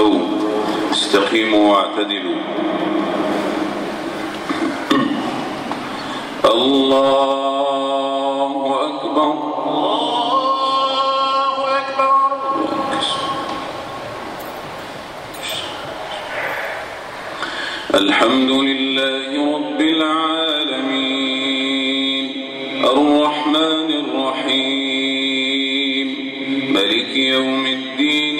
استووا استقيموا واعتدلوا. الله أكبر. الله أكبر. الحمد لله رب العالمين. الرحمن الرحيم. ملك يوم الدين.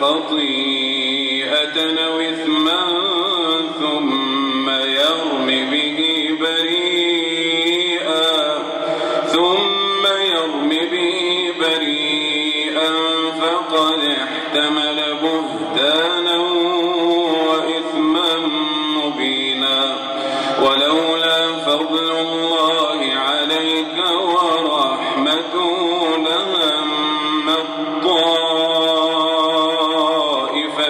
خطيئة أو إثما ثم يرم به بريئا ثم يرم به بريئا فقد احتمل بهتانا وإثما مبينا ولولا فضل الله عليك ورحمته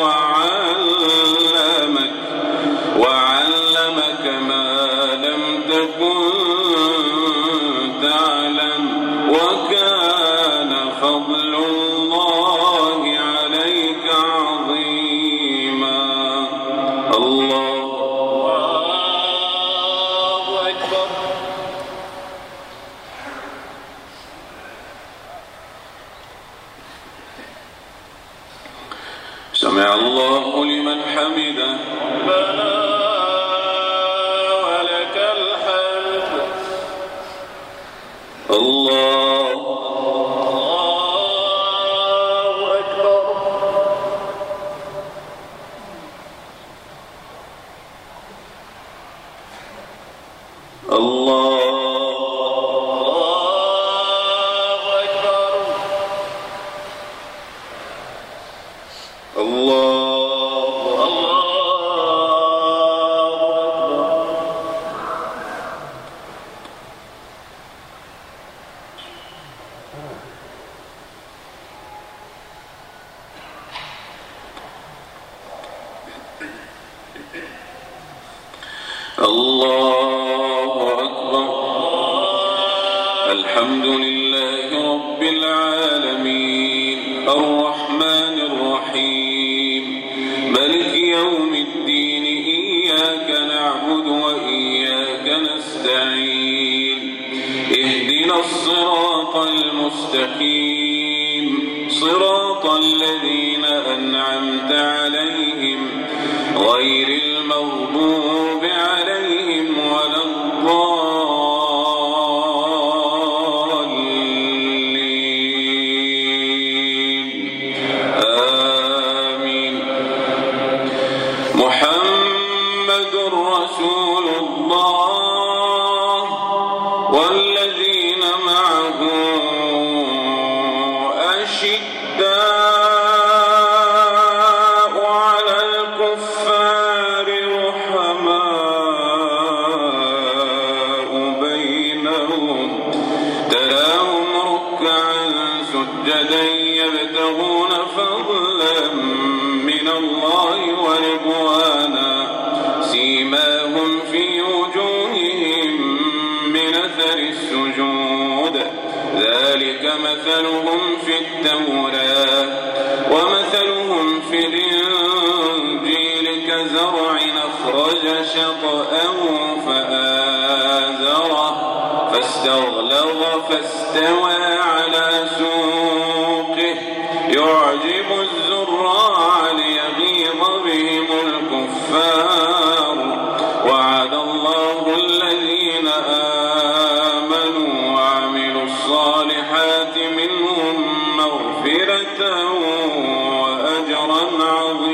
وعلمك وعلمك ما لم تكن تعلم وكان فضل الله عليك عظيما رسول الله. ذلك مثلهم في التوراة ومثلهم في الإنجيل كزرع أخرج شطأه فاستغلظ فاستوى على سوقه يعجب وأجرا عظيما.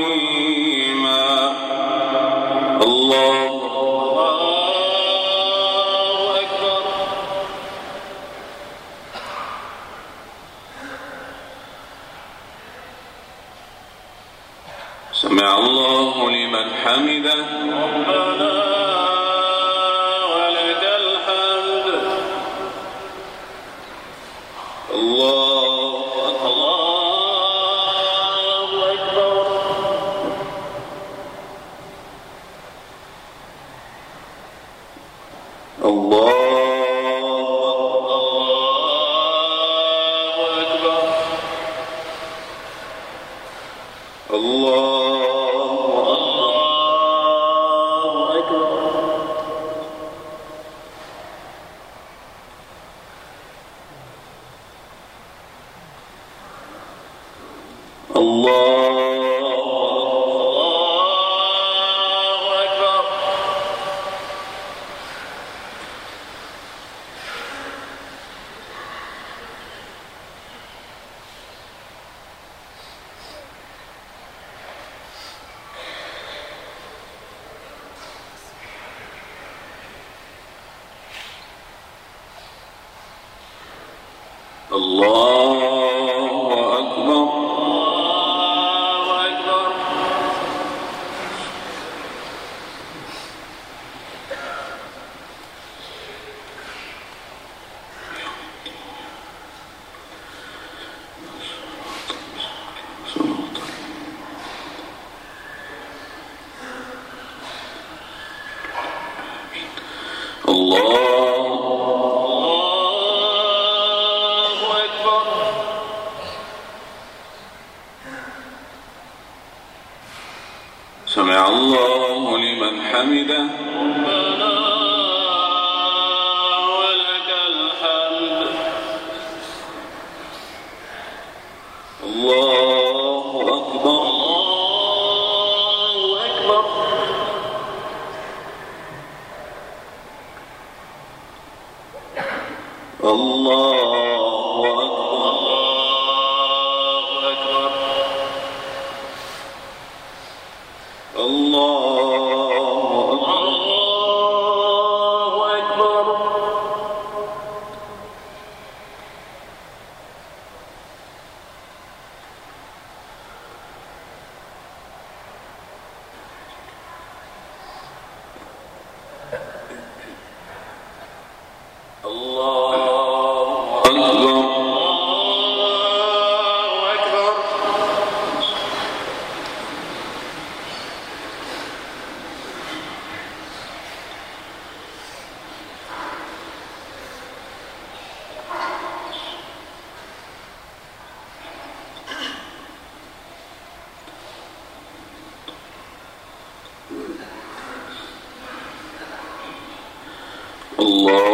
Allah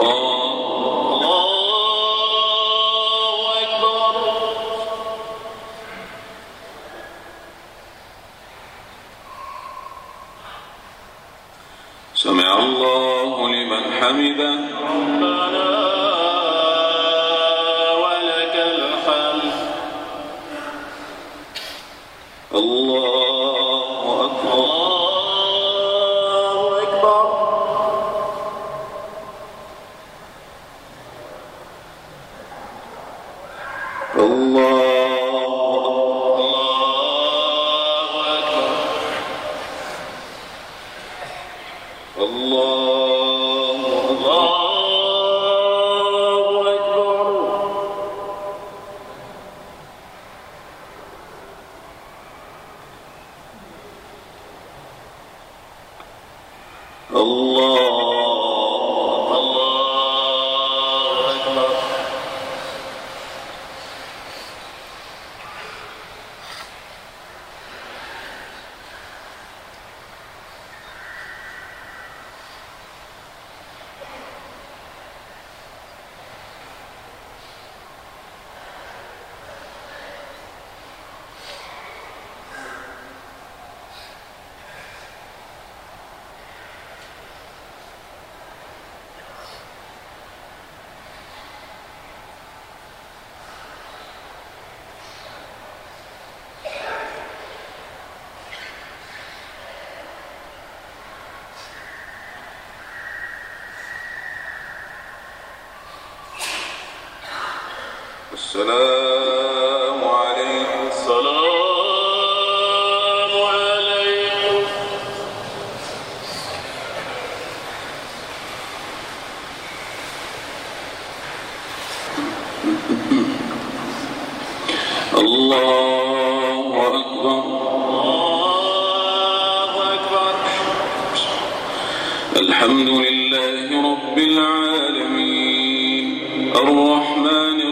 Oh. السلام عليكم. السلام عليكم. الله أكبر. الله أكبر. الحمد لله رب العالمين. الرحمن الرحيم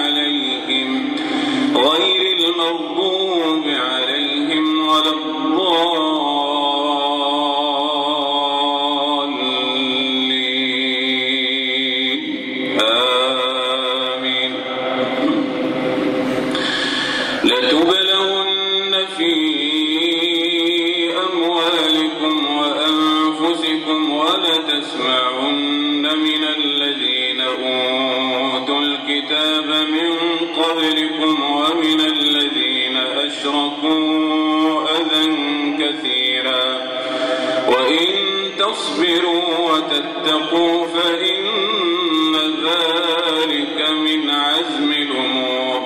الكتاب من قبلكم ومن الذين أشركوا أذى كثيرا. وإن تصبروا وتتقوا فإن ذلك من عزم الأمور.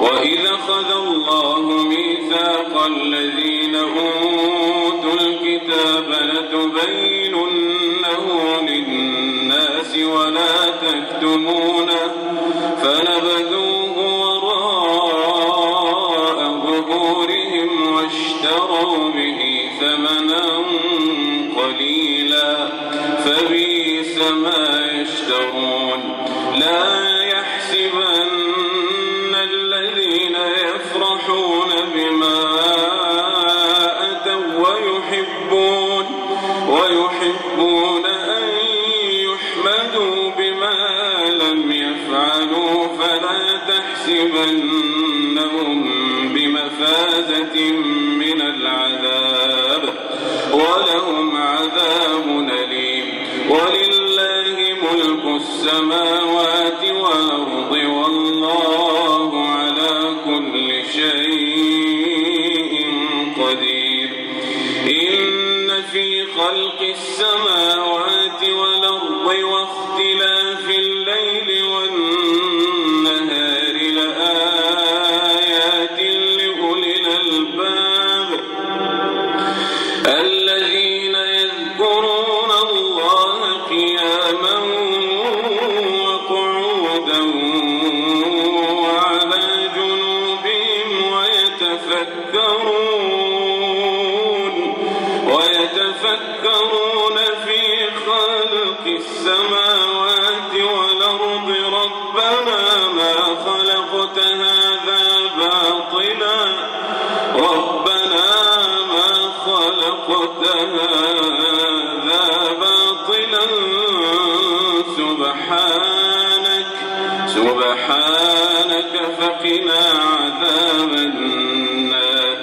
وإذا خذ الله ميثاق الذين ويتفكرون في خلق السماوات والأرض. ربنا ما خلقت هذا باطلا. ربنا ما خلقت هذا باطلا. سبحانك سبحانك فقنا عذاب النار.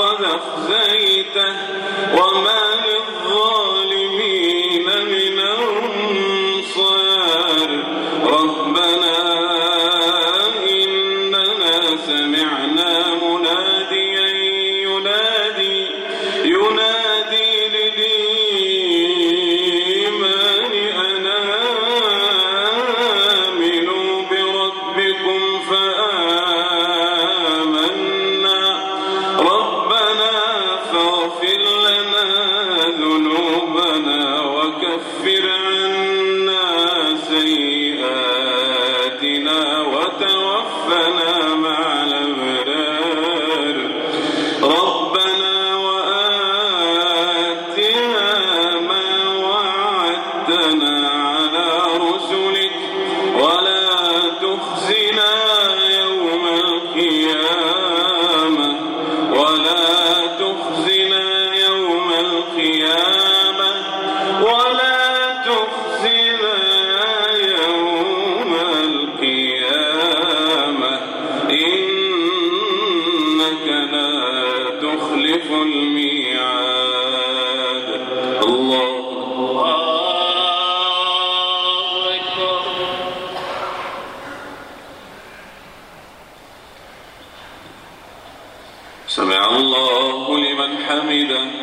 فقد أخزيته وما حمده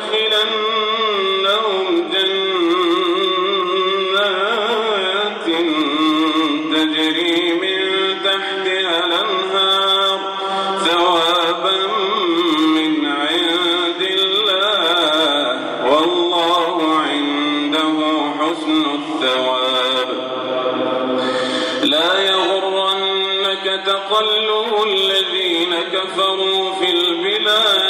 لندخلنهم جنات تجري من تحتها الأنهار ثوابا من عند الله. والله عنده حسن الثواب. لا يغرنك تقلب الذين كفروا في البلاد.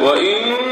وإن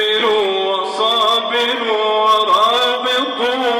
اصبروا وصابروا ورابطوا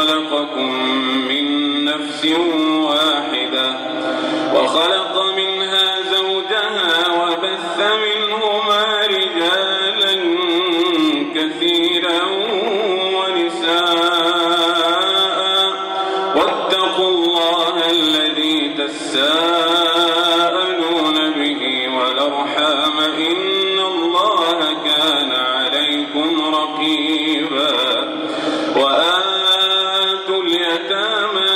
خلقكم من نفس واحدة وخلق منها زوجها وبث منهما رجالا كثيرا ونساء. واتقوا الله الذي تساءلون به والأرحام إن الله كان عليكم رقيبا. وآتوا اليتامى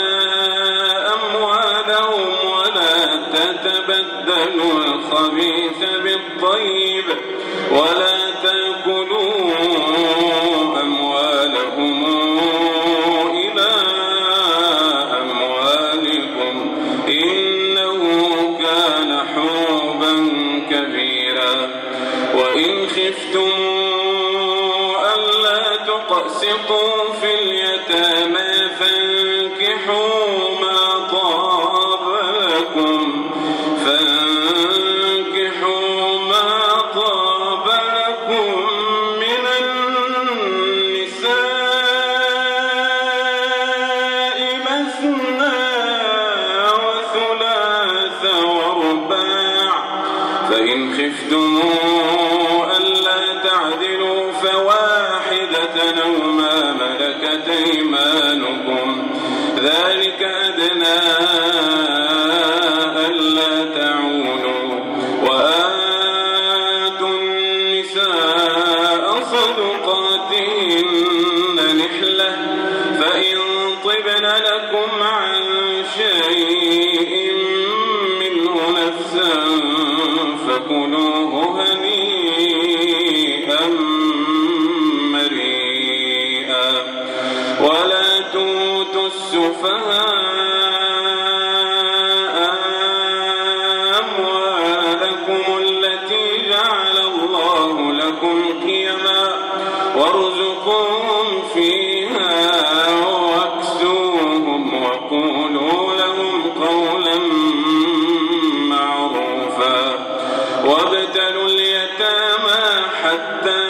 أموالهم ولا تتبدلوا الخبيث بالطيب ولا تأكلوا تعدلوا فواحدة أو ما ملكت أيمانكم. ذلك أدنى ألا تعولوا. وآتوا النساء صدقاتهن نحلة فإن طبن لكم عن شيء منه نفسا فكلوه هنيئا لكم قيما وارزقوهم فيها واكسوهم وقولوا لهم قولا معروفا وابتلوا اليتامى حتى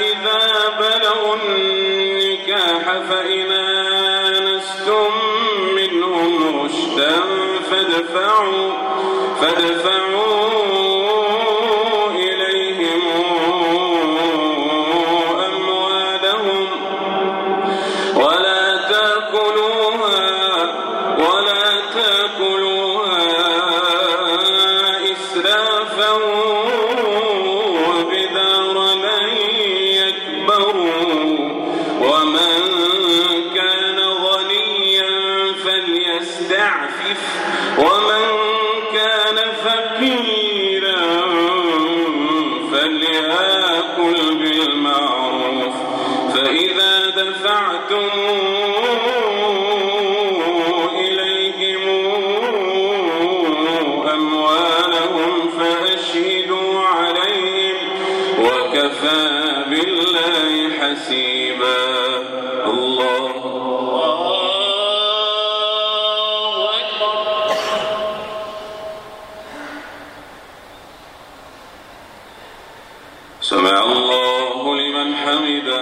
إذا بلغوا النكاح فإن آنستم منهم رشدا فادفعوا فادفعوا حميده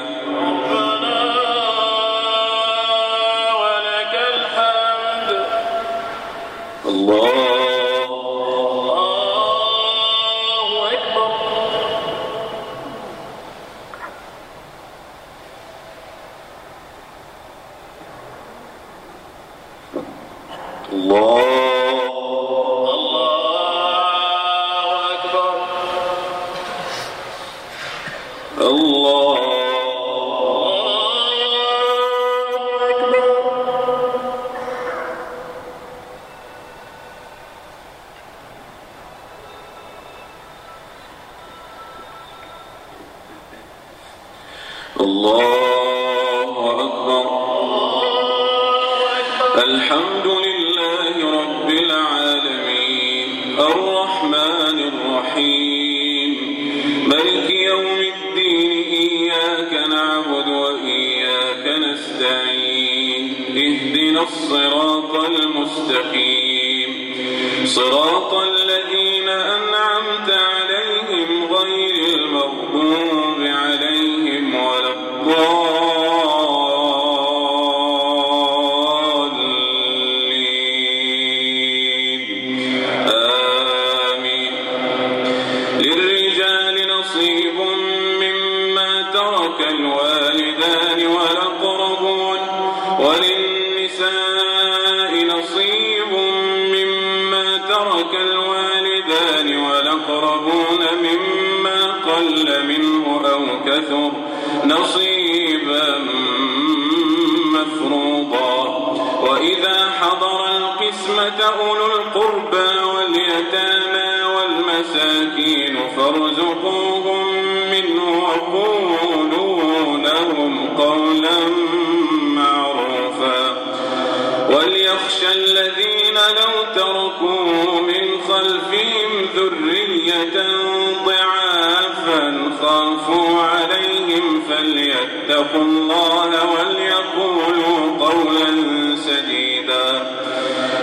الله وليقولوا قولا سديدا.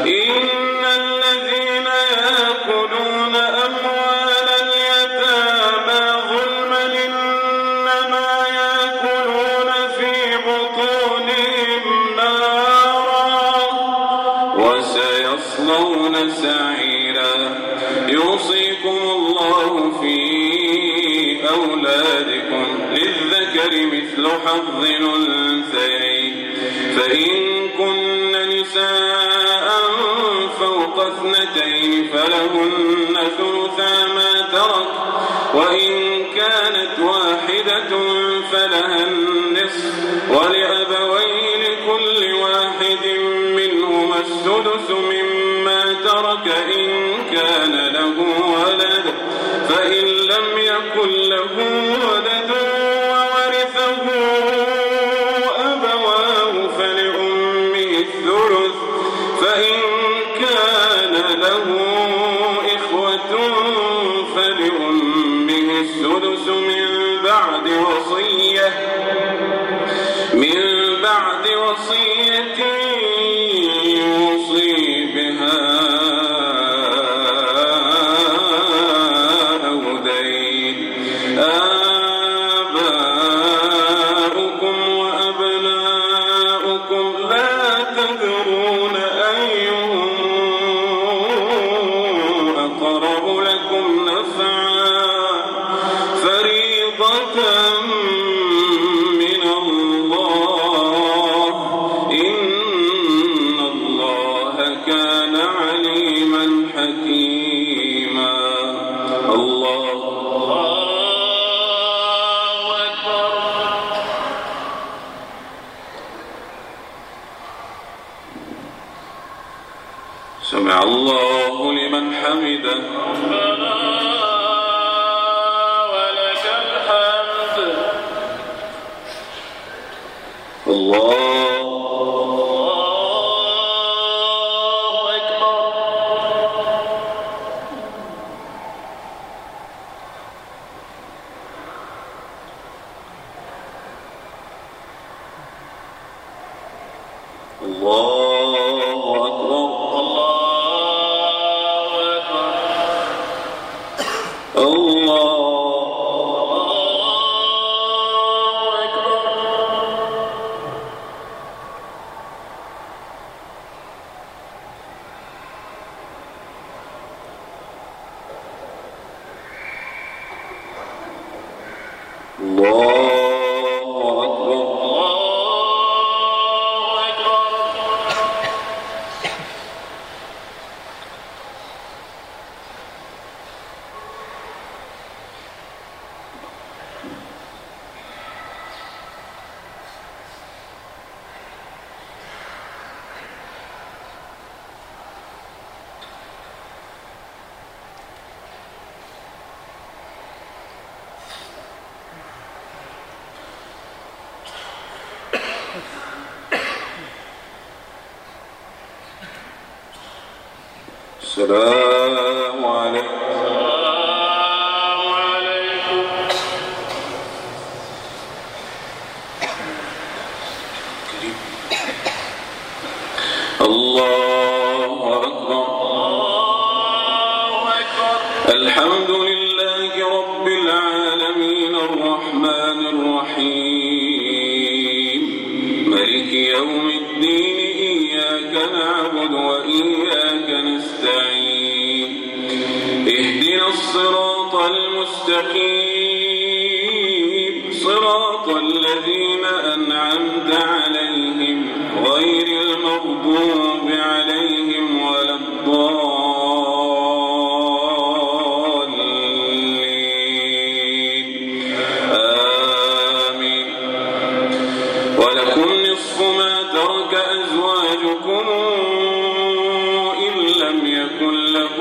إن مثل حظ الأنثيين. فإن كن نساء فوق اثنتين فلهن ثلثا ما ترك وإن كانت واحدة فلها النصف. ولأبوي لكل واحد منهما السدس مما ترك إن كان له ولد. فإن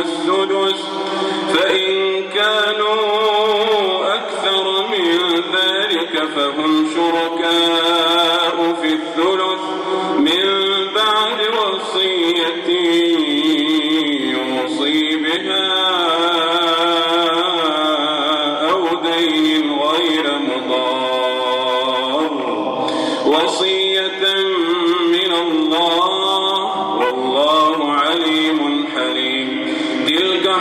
السدس. فإن كانوا أكثر من ذلك فهم شركاء في الثلث. من بعد وصية يوصي بها أو دين غير مضار. وصية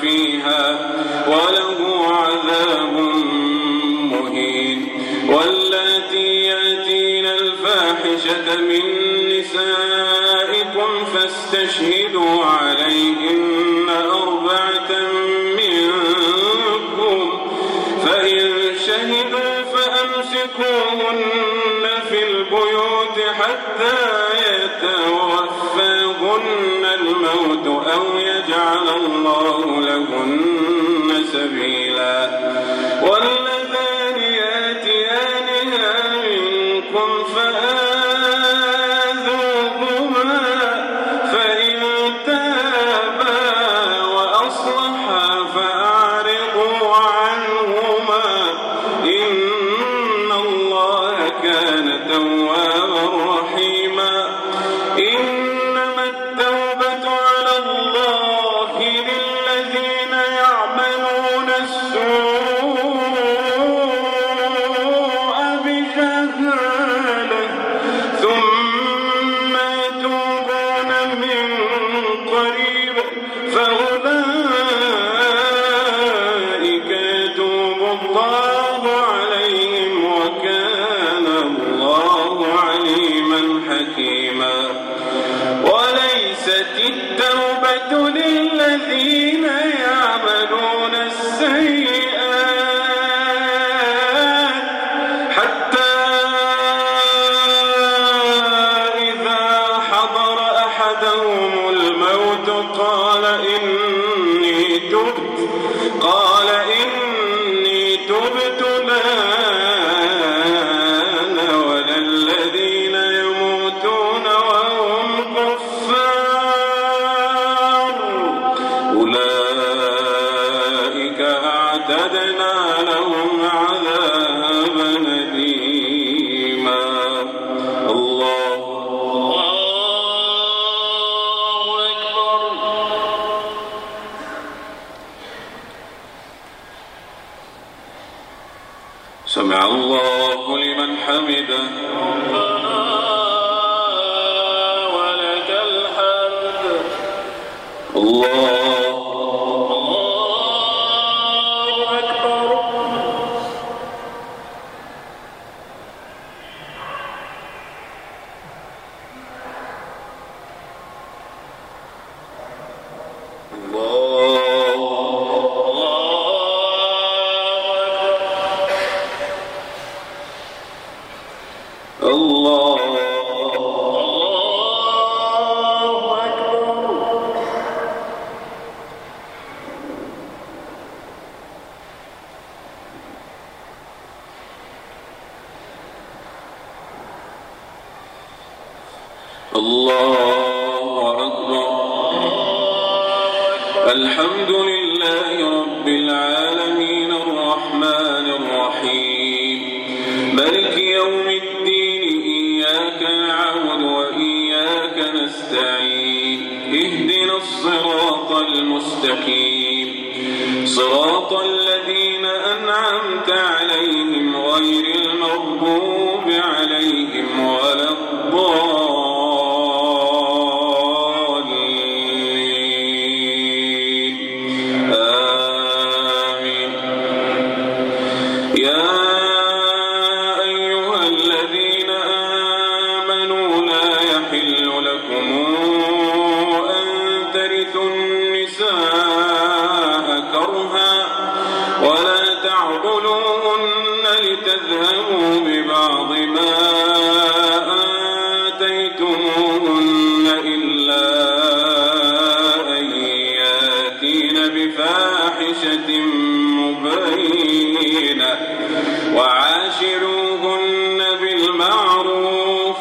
فيها في البيوت حتى يتوفاهن الموت أو يجعل الله لهن سبيلا. والذين don't حمده tengo que فاحشة مبينة وعاشروهن بالمعروف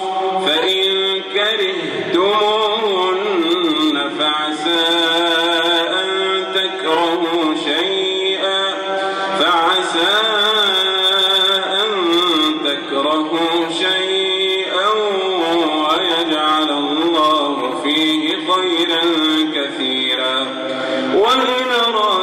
فإن كرهتموهن فعسى أن تكرهوا شيئا فعسى أن تكرهوا شيئا ويجعل الله فيه خيرا كثيرا وإن رأى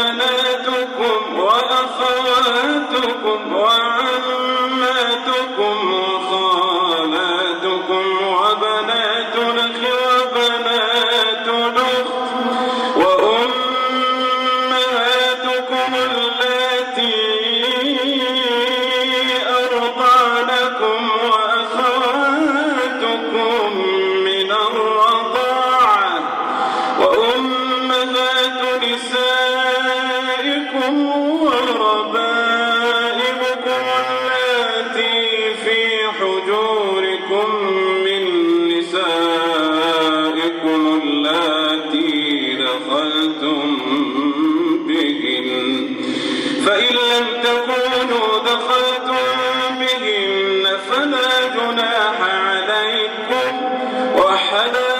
وبناتكم وأخواتكم وعماتكم وخالاتكم وبنات الأخ وبنات الأخت وأمهاتكم اللاتي جناح عليكم وحلائل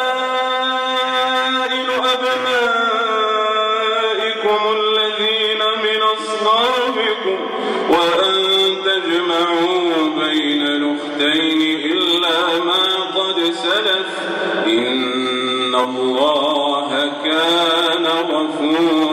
أبنائكم الذين من أصلابكم وأن تجمعوا بين الأختين إلا ما قد سلف إن الله كان غفورا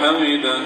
حمده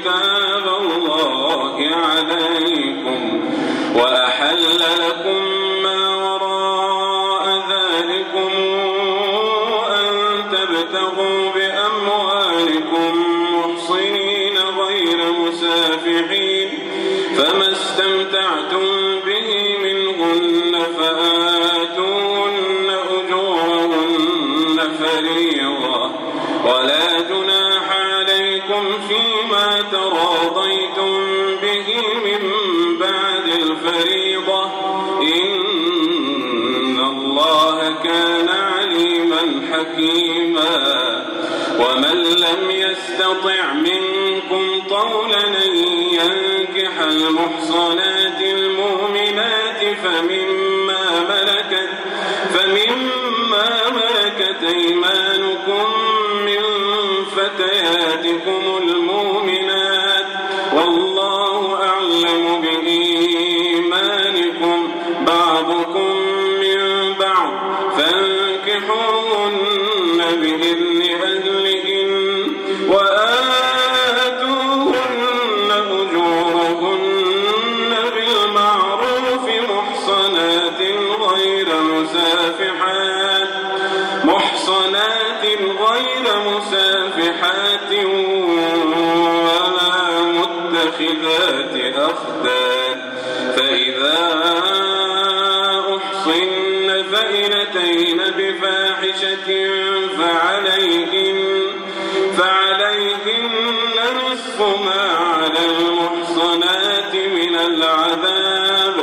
كتاب الله عليكم وأحل لكم ما وراء ذلكم أن تبتغوا بأموالكم محصنين غير مسافحين فما استمتعتم به منهن فآتون أجورهن فريضا ولا صلاة يأتين بفاحشة فعليهن, فعليهن نصف ما على المحصنات من العذاب.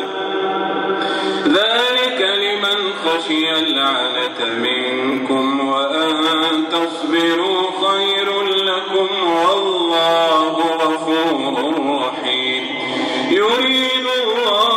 ذلك لمن خشي العنة منكم وأن تصبروا خير لكم والله غفور رحيم. يريد الله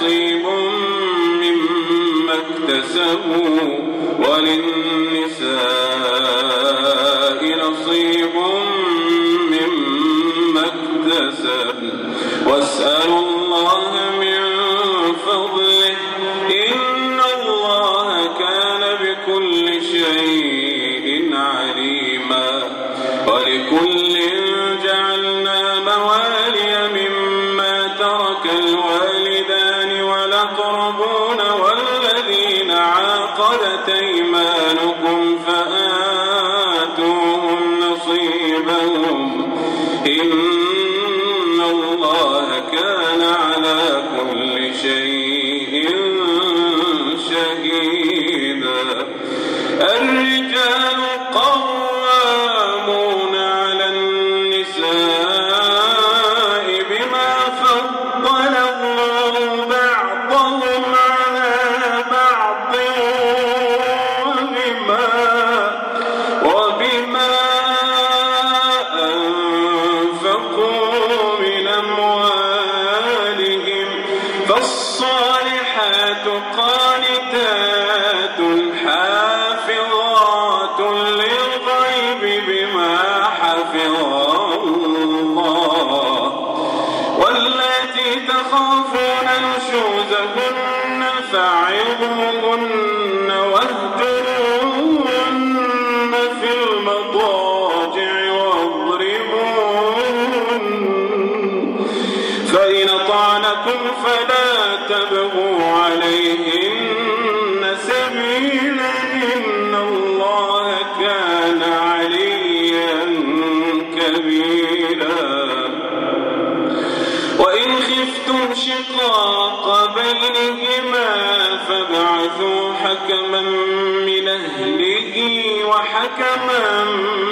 نصيب مما اكتسبوا وللنساء نصيب مما اكتسبوا. واسألوا عقدت أيمانكم فآتوهم نصيبهم إن الله كان على كل شيء شهيدا الرجال قوم فارجعوهن في المضاجع فإن فلا تبغوا عليهن سبيلا إن الله كان عليا وإن خفتم شقاق بينهن فبعثوا حكما من أهله وحكما من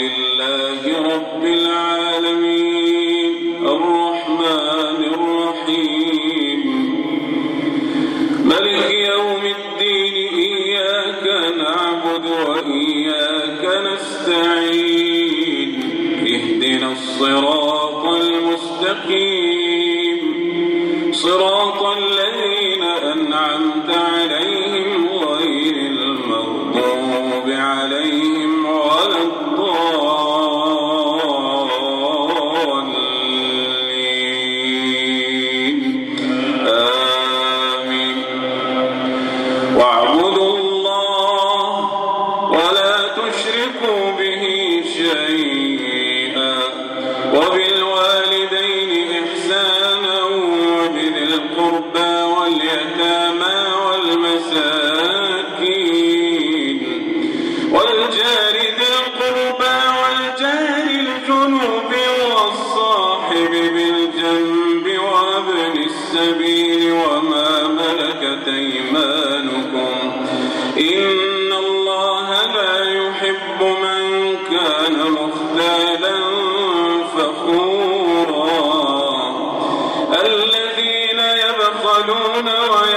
ولله رب العالمين الرحمن الرحيم. ملك يوم الدين إياك نعبد وإياك نستعين. اهدنا الصراط ونرى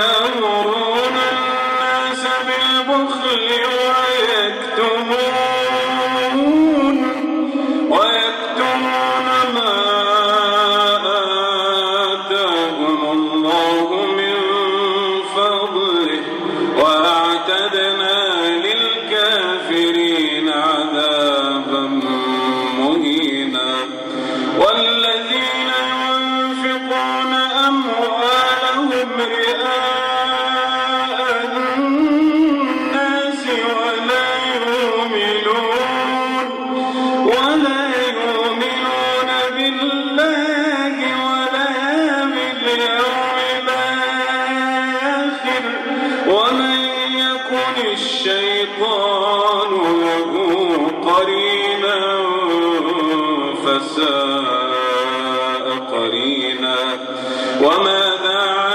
قرينا وماذا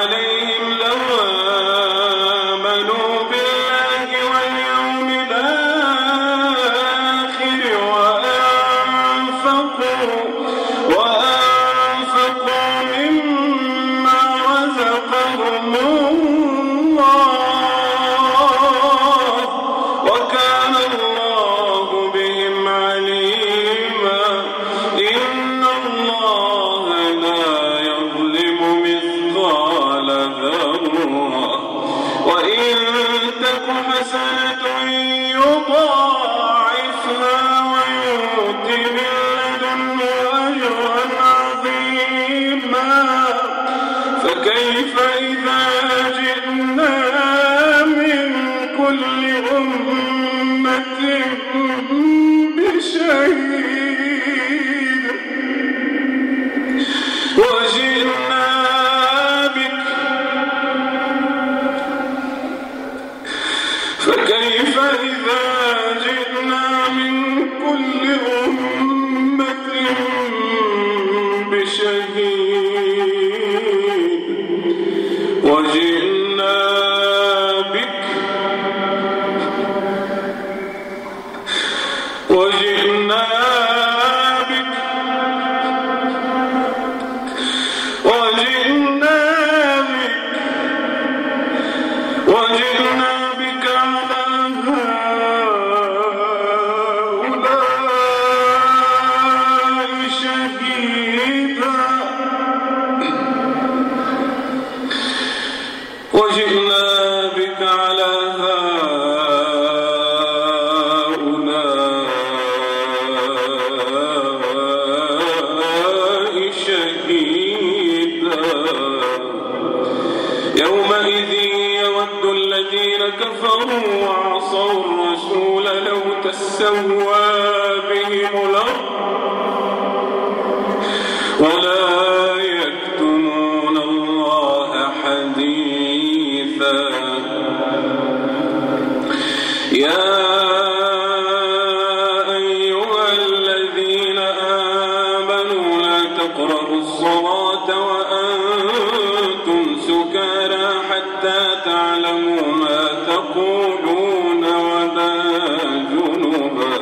يقولون ولا جنبا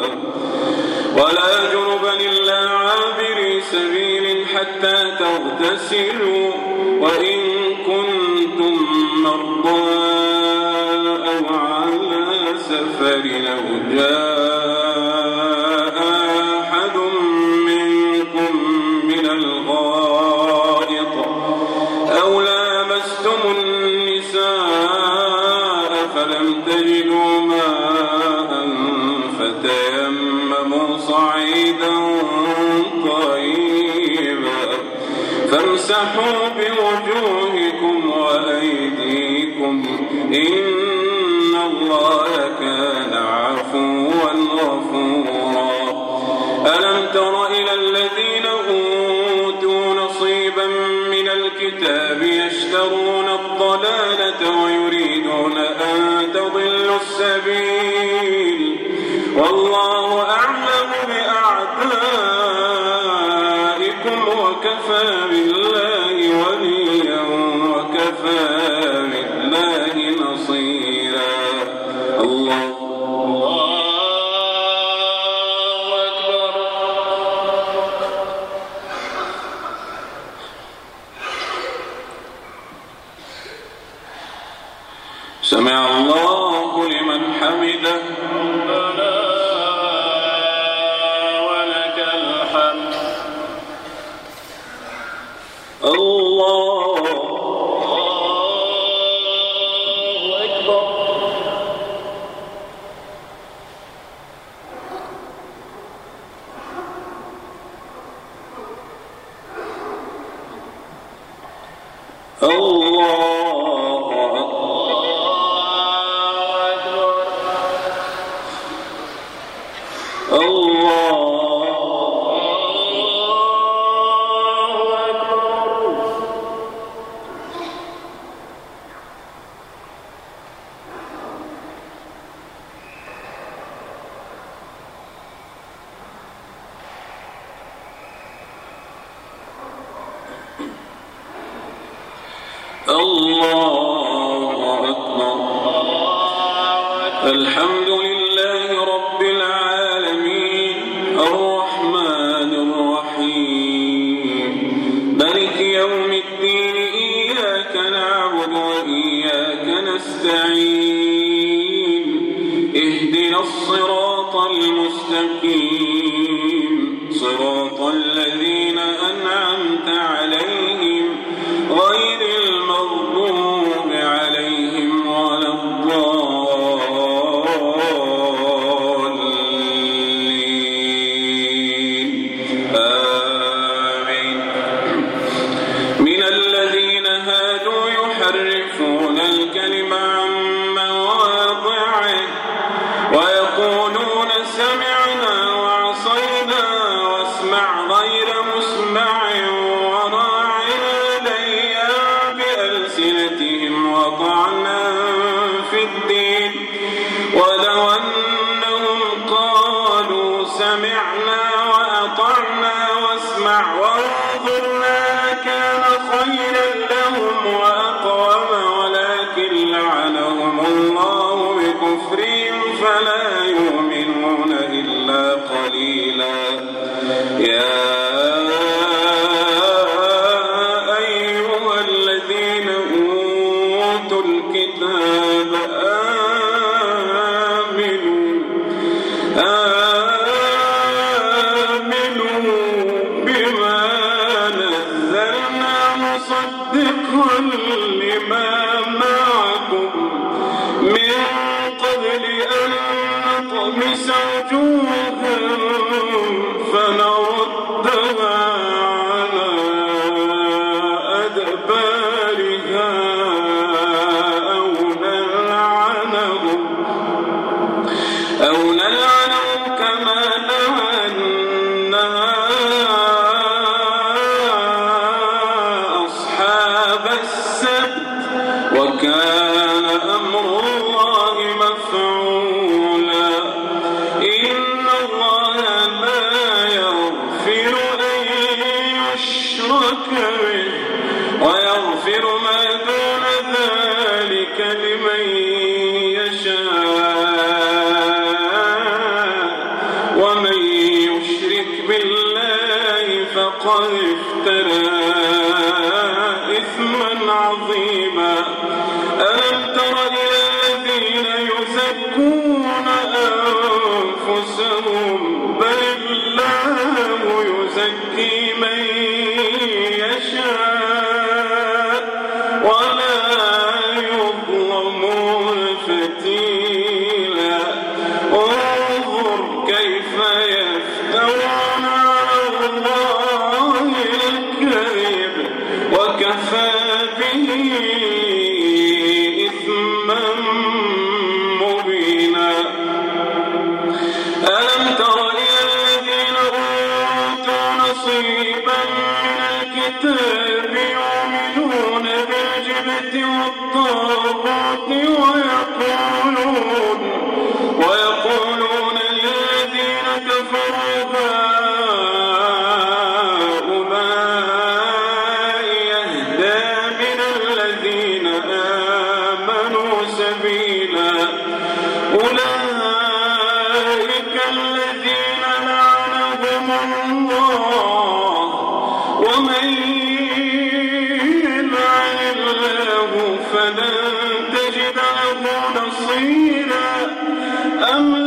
ولا جنبا إلا سبيل حتى تغتسلوا وإن كنتم مرضى أو على سفر أو جاهل Oh, وبسجودهم أم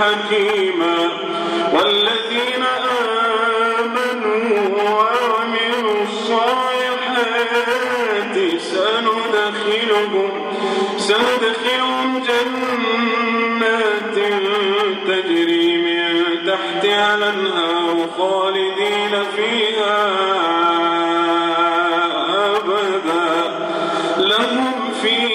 حكيما والذين آمنوا وعملوا الصالحات سندخلهم سندخلهم جنات تجري من تحتها الأنهار خالدين فيها أبدا. لهم فيها